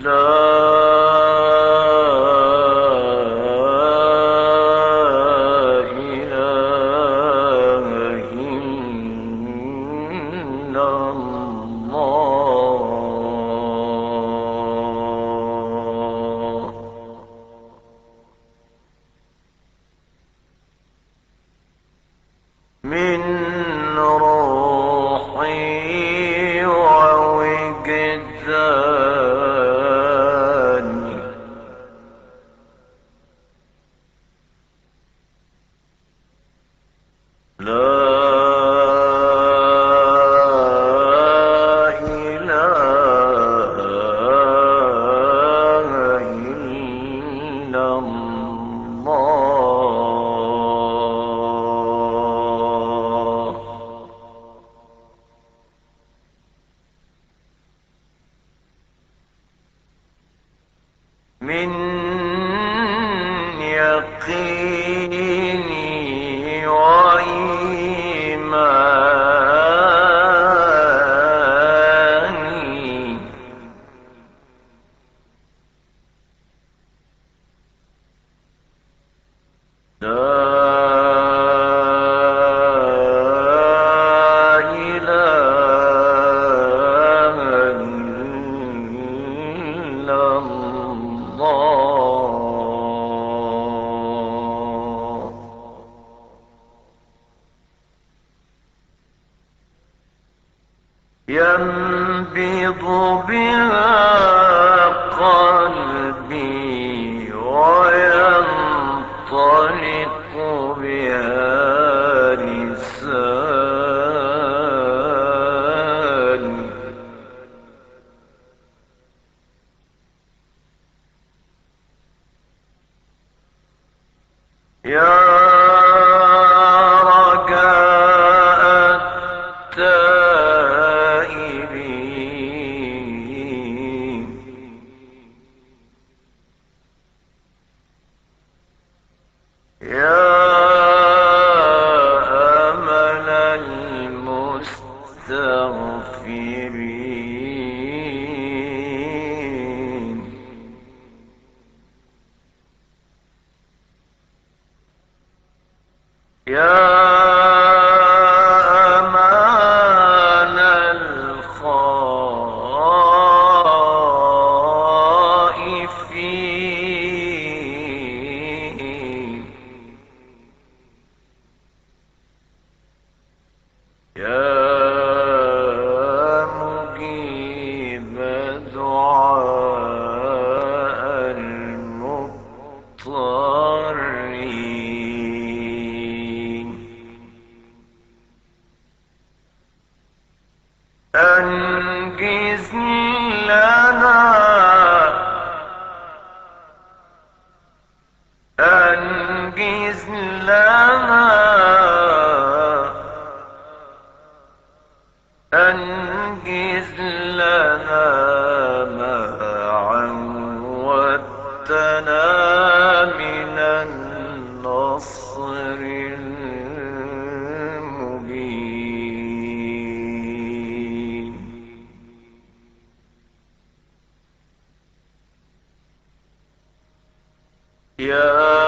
No. والنصر المبين. يا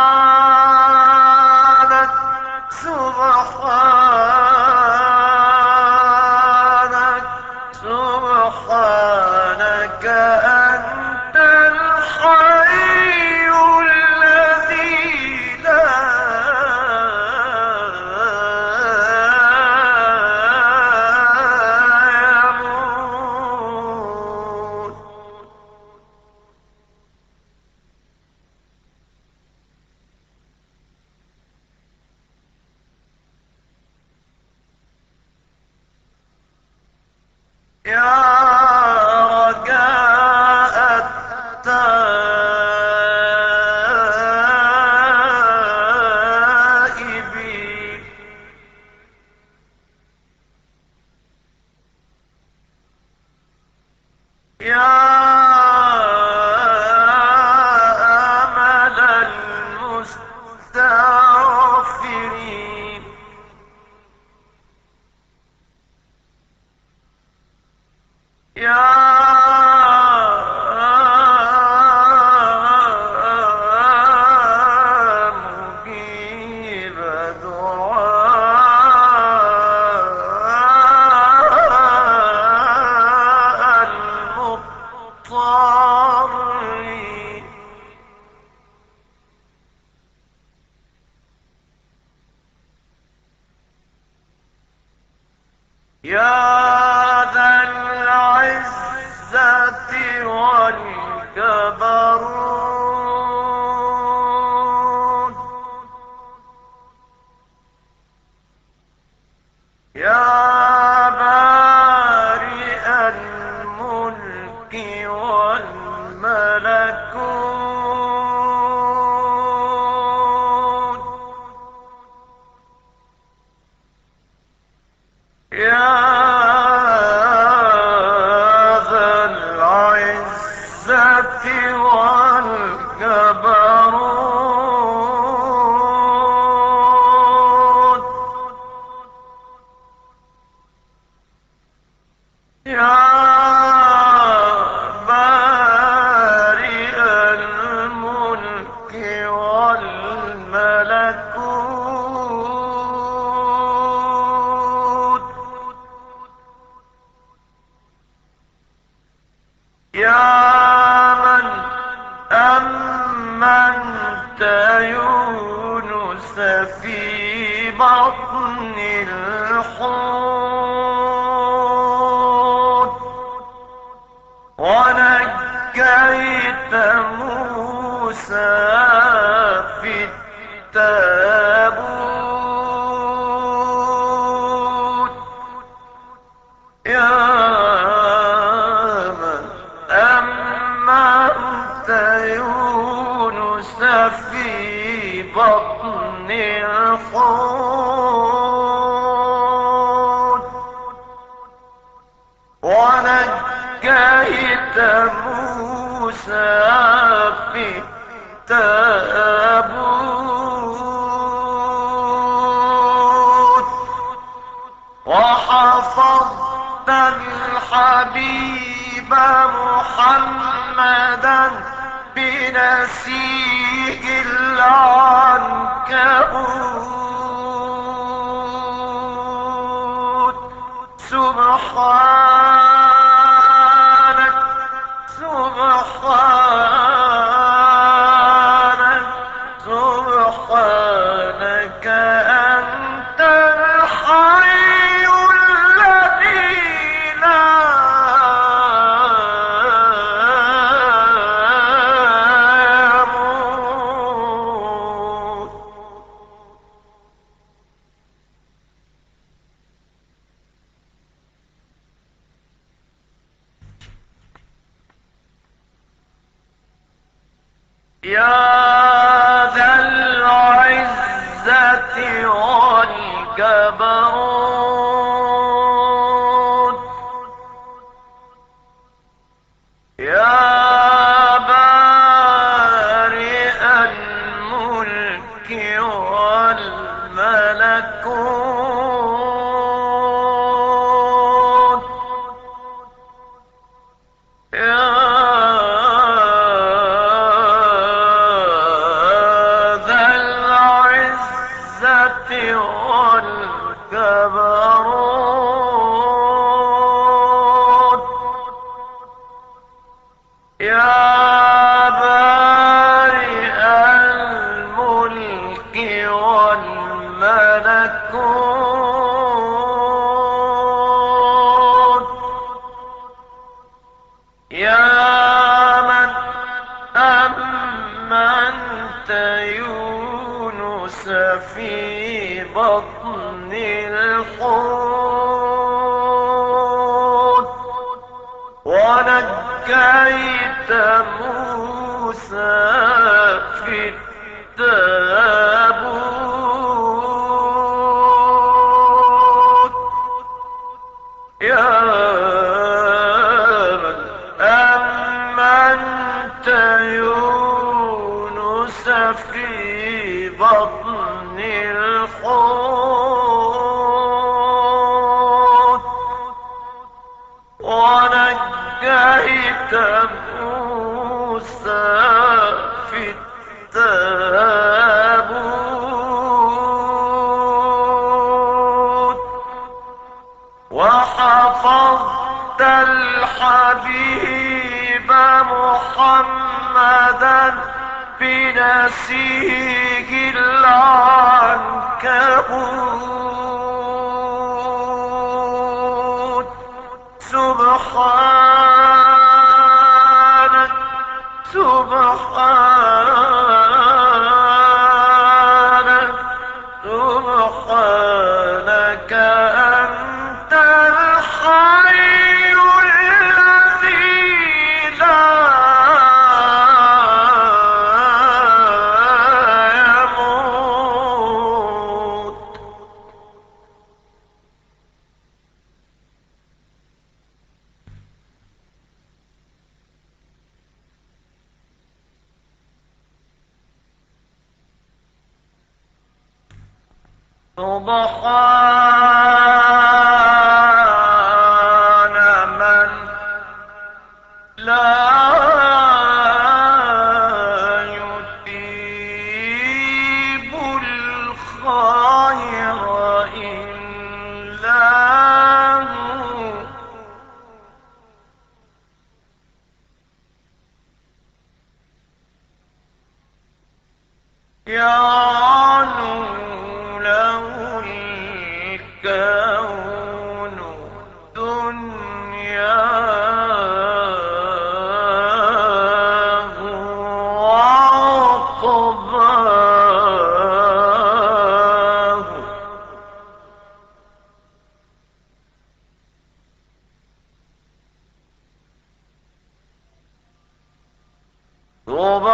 في بطن الحوت ونجيت موسى في التابوت يشقون ونجيت موسى في التابوت وحفظت الحبيب محمدا بنسيه العنكبوت. سبحانك سبحانك. صبروا موسى في التابوت. يا من أمنت يونس في بطن الحوت. ونجيت وحفظت الحبيب محمدا بنسيه العنكبوت. سبحانك سبحانك. طوبى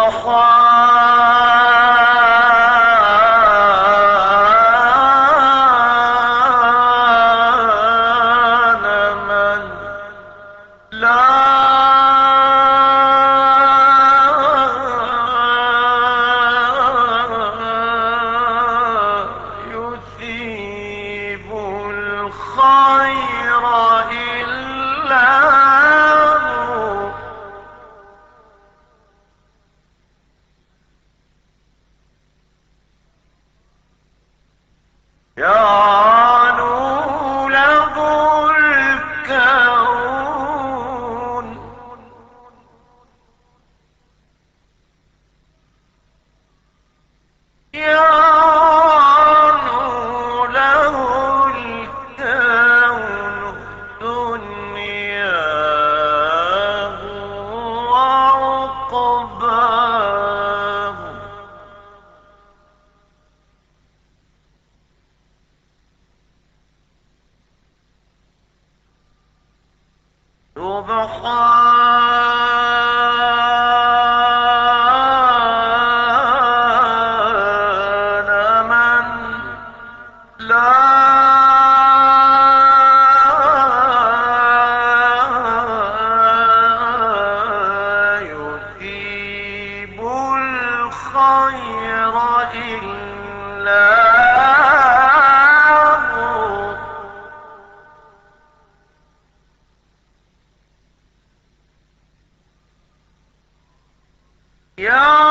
Yeah.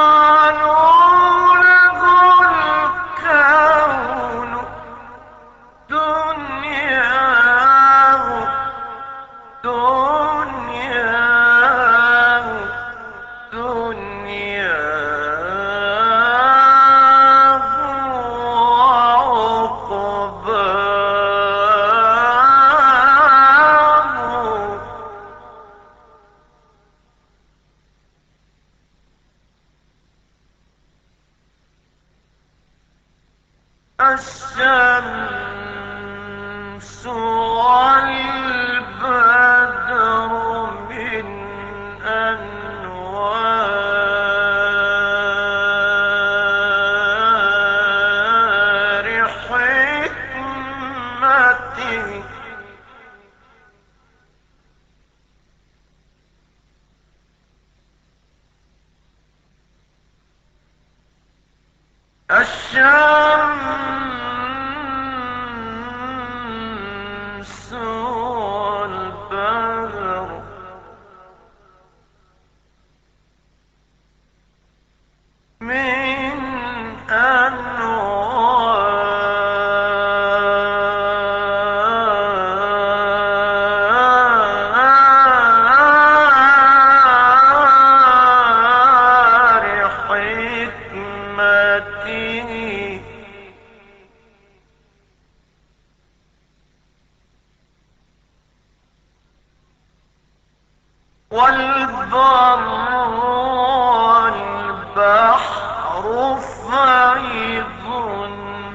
البحر فيض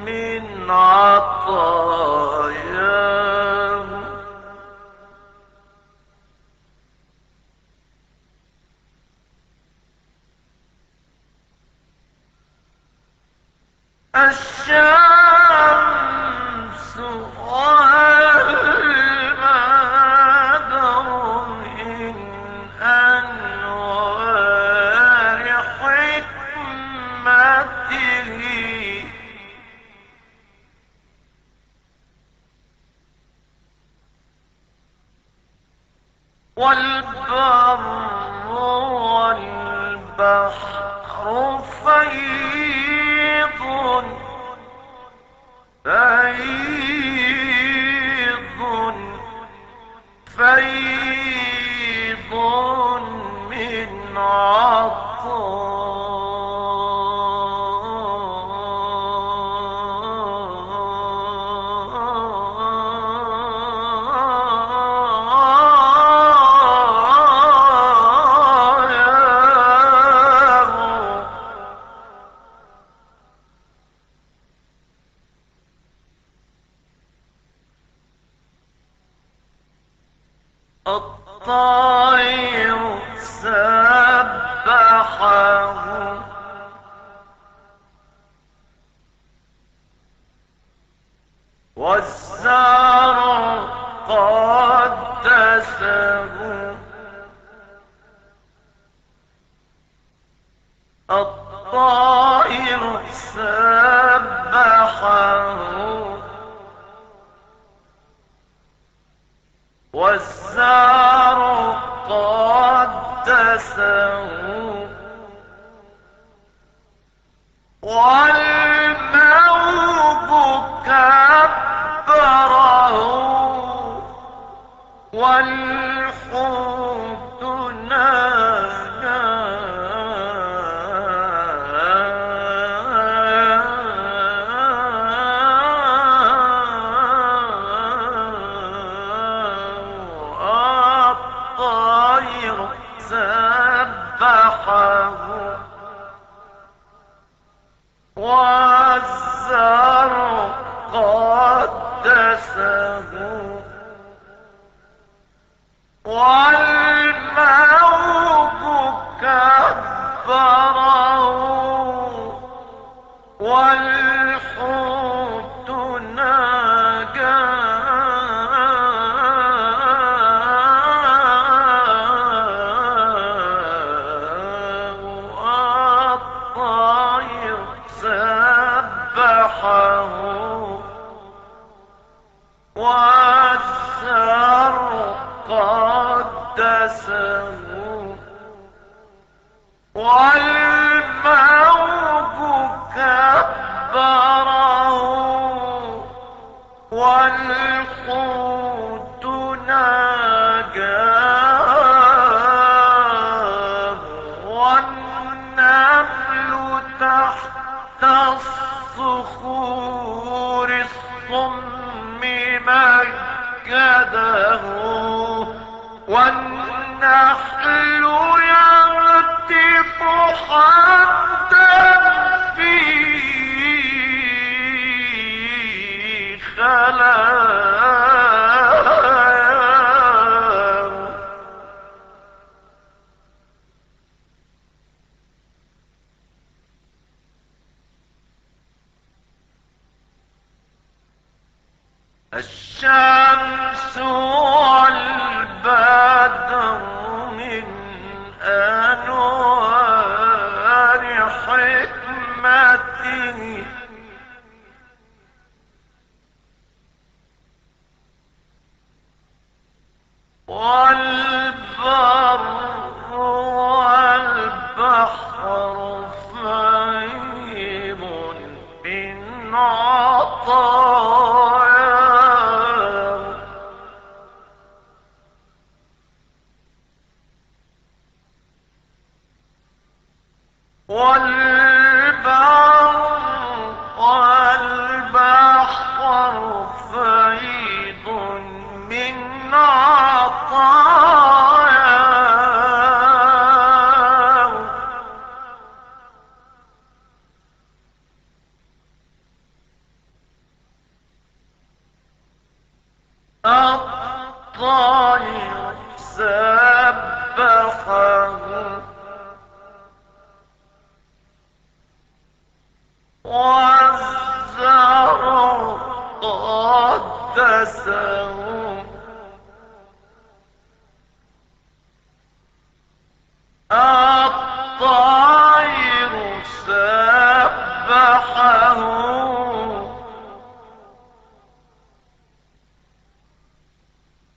من عطاياه. الشام الصم مكده والنحل يرتب حتى في بأسهم الطير سبحه.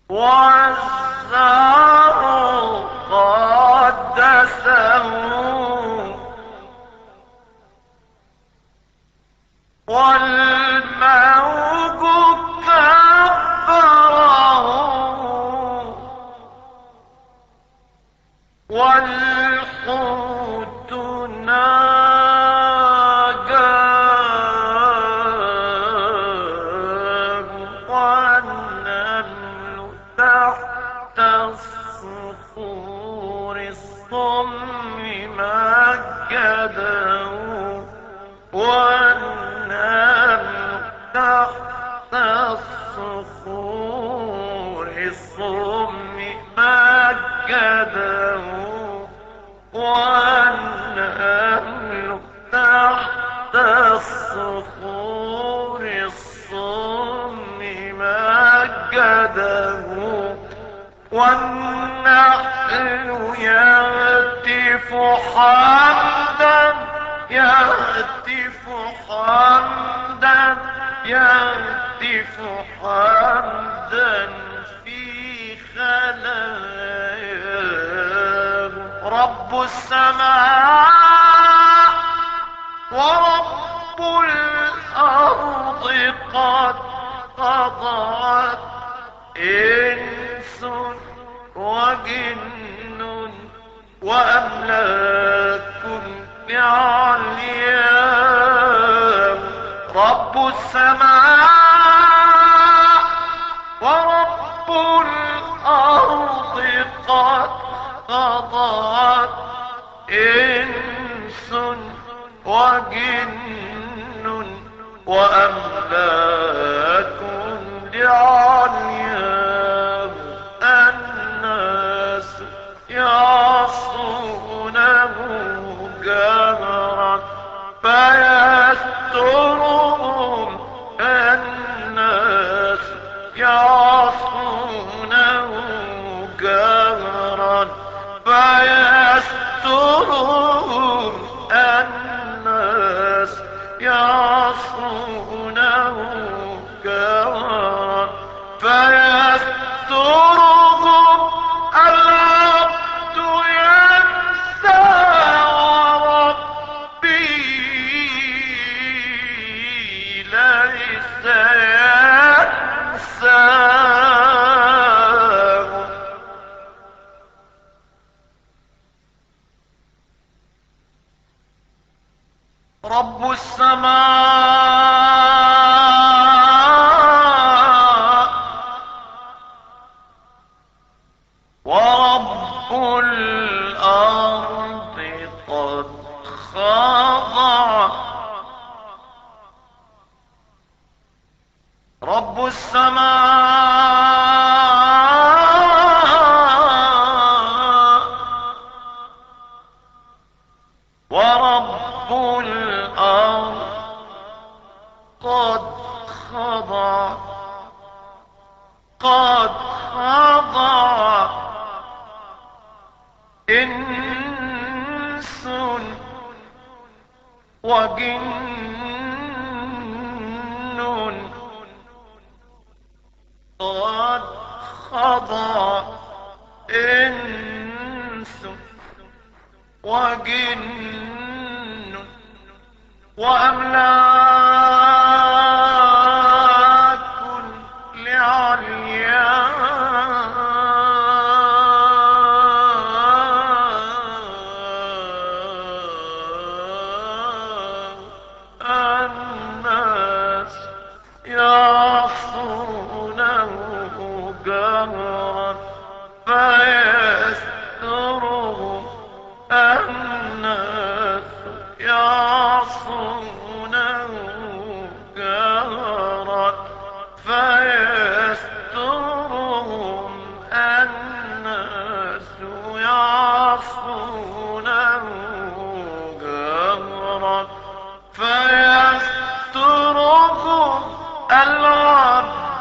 وعزه والنحل يهتف حمدا يهتف حمدا يهتف حمدا في خلاياه رب السماء ورب الأرض قد قضت. إن وجن وأملاك لعليام رب السماء ورب الأرض قد قضت إنس وجن وأملاك لعليام ورب الأرض قد خضع قد خضع. إنس وجن قد خضع. إنس وجن وأملاك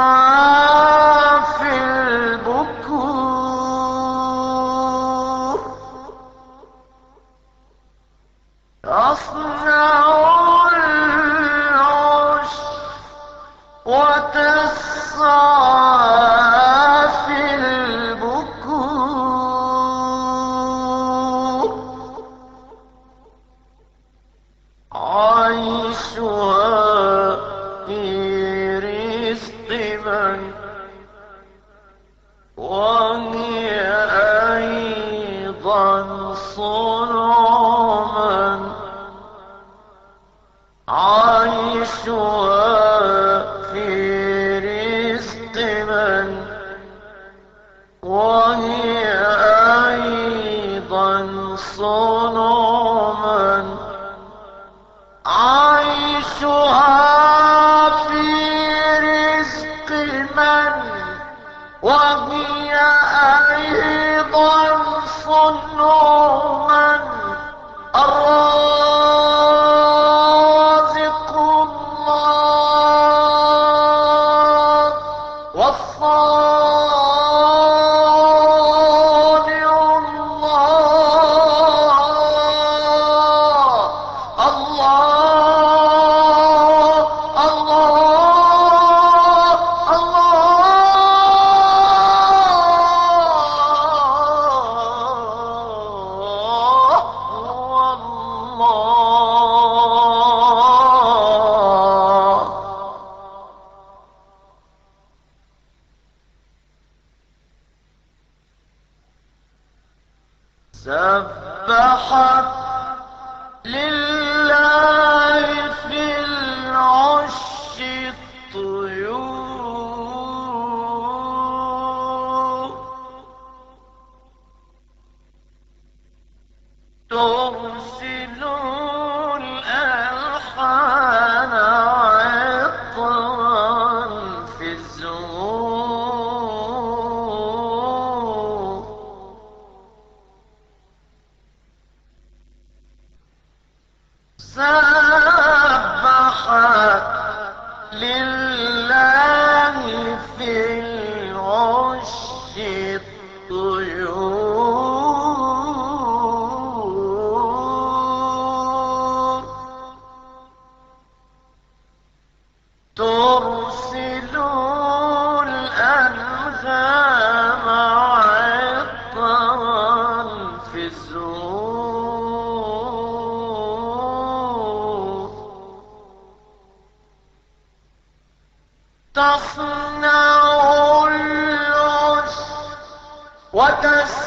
Um, و سبح لله Doctors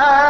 آه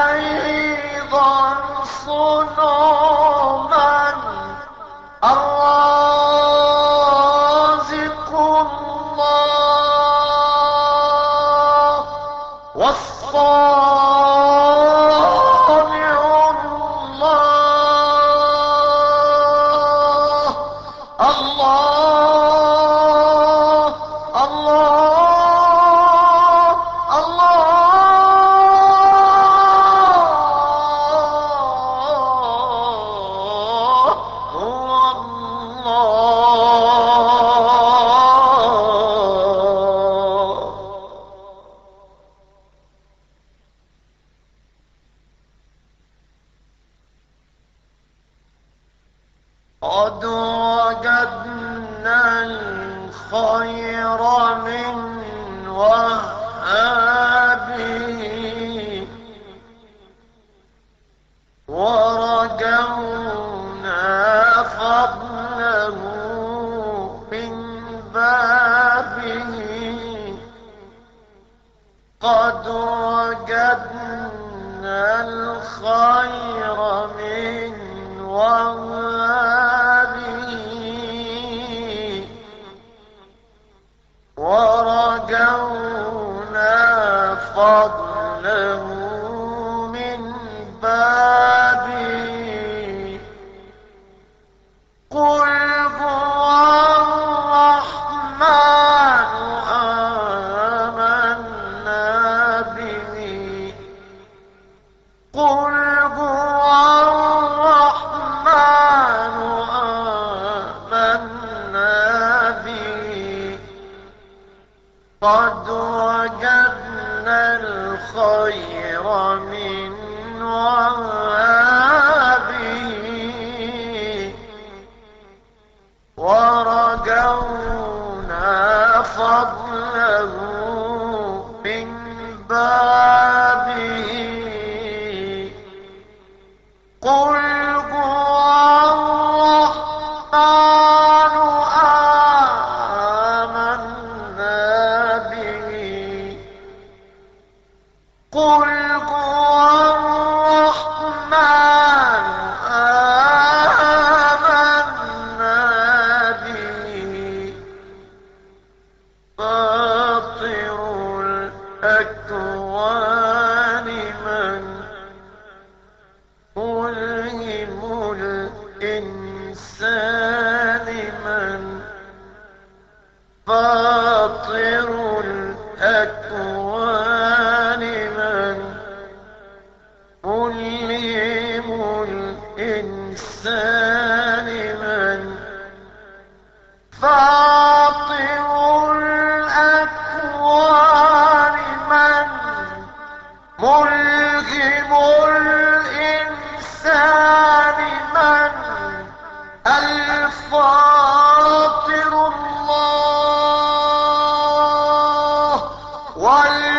Why?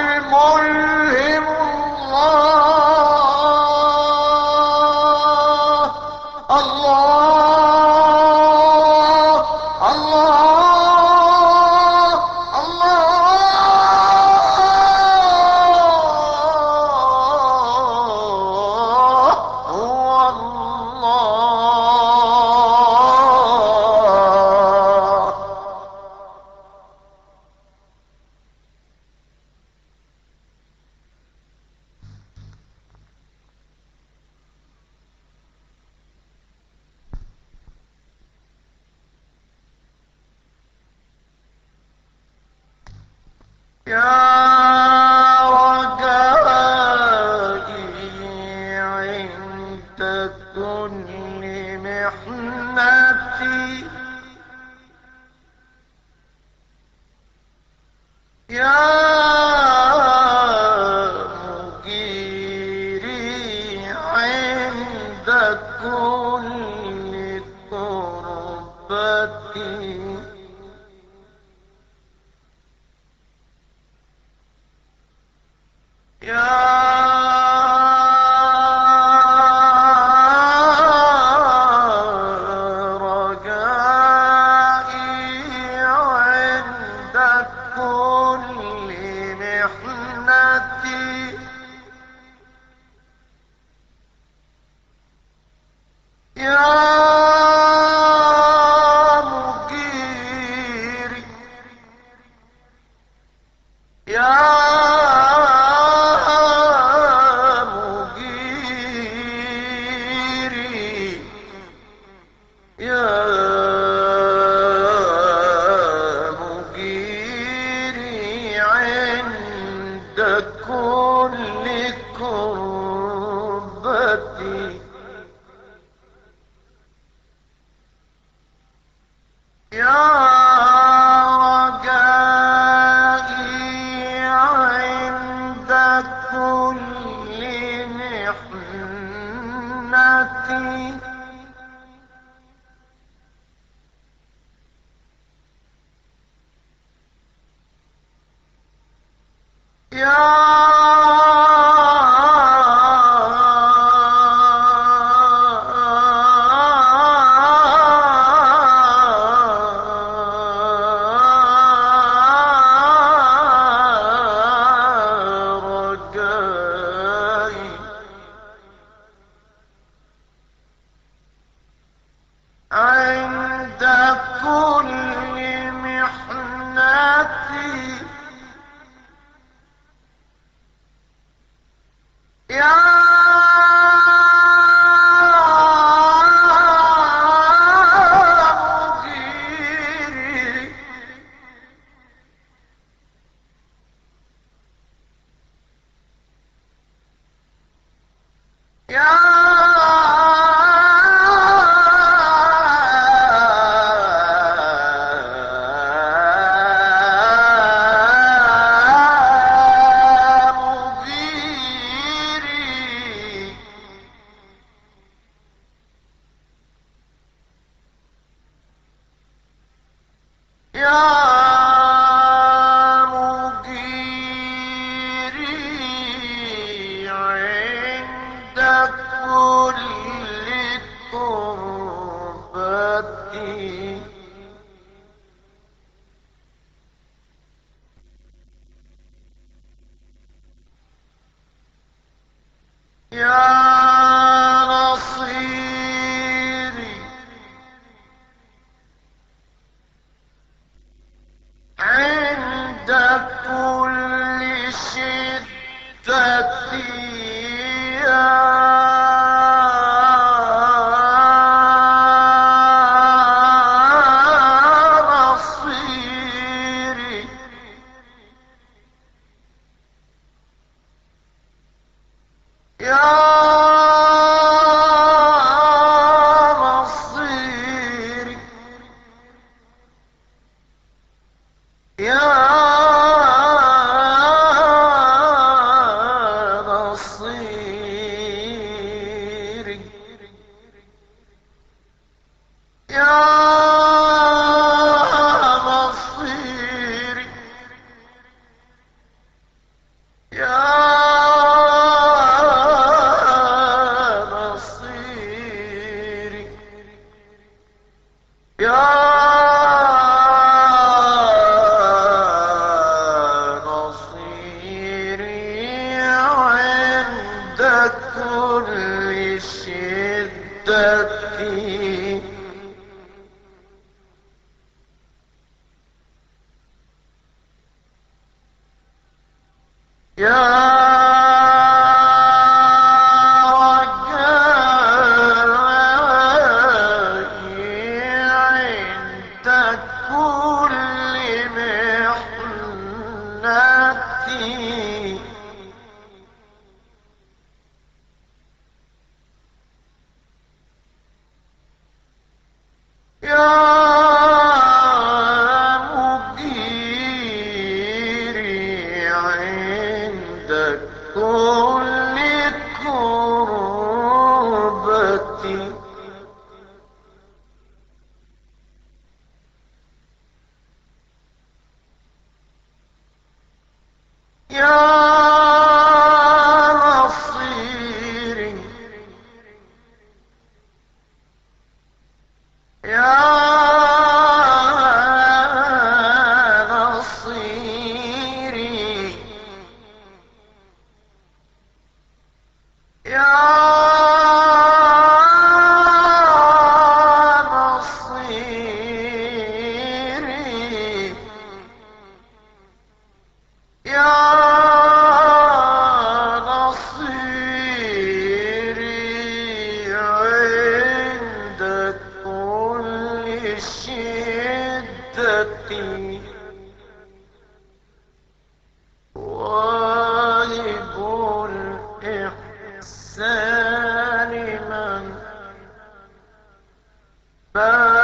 يا شدتي مانح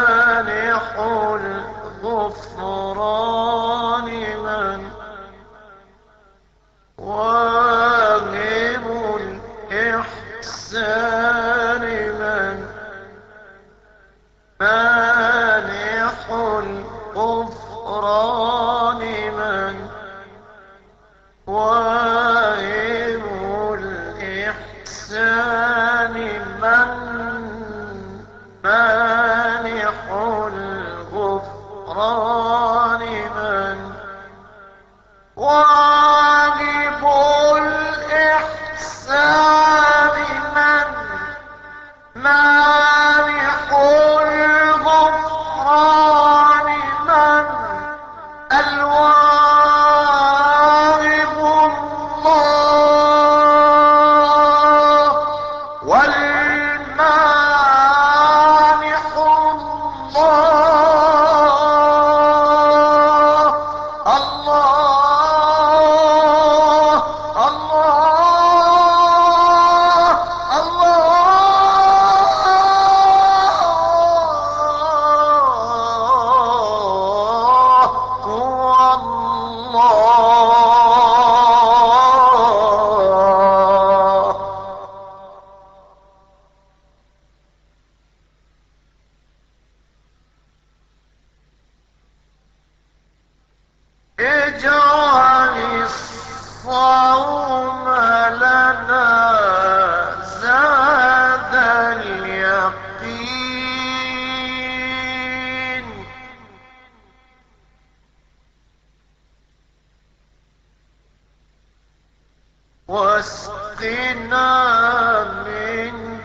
واسقنا من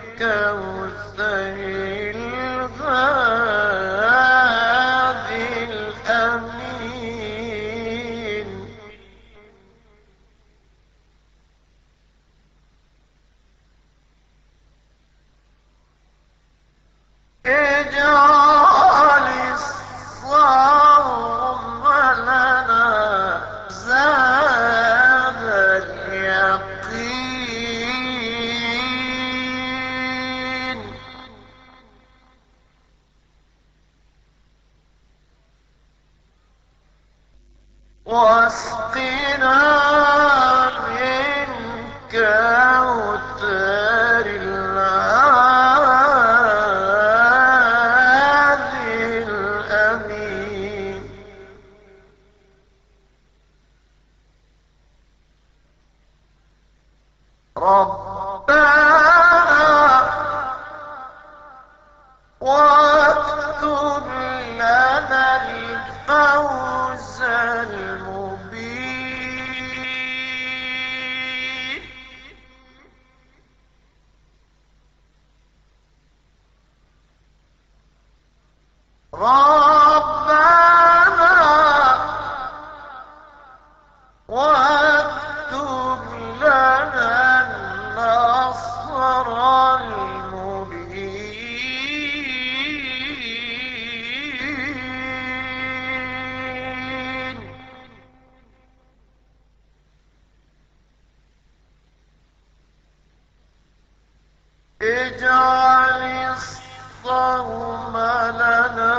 اجعل الصوم لنا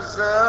زاد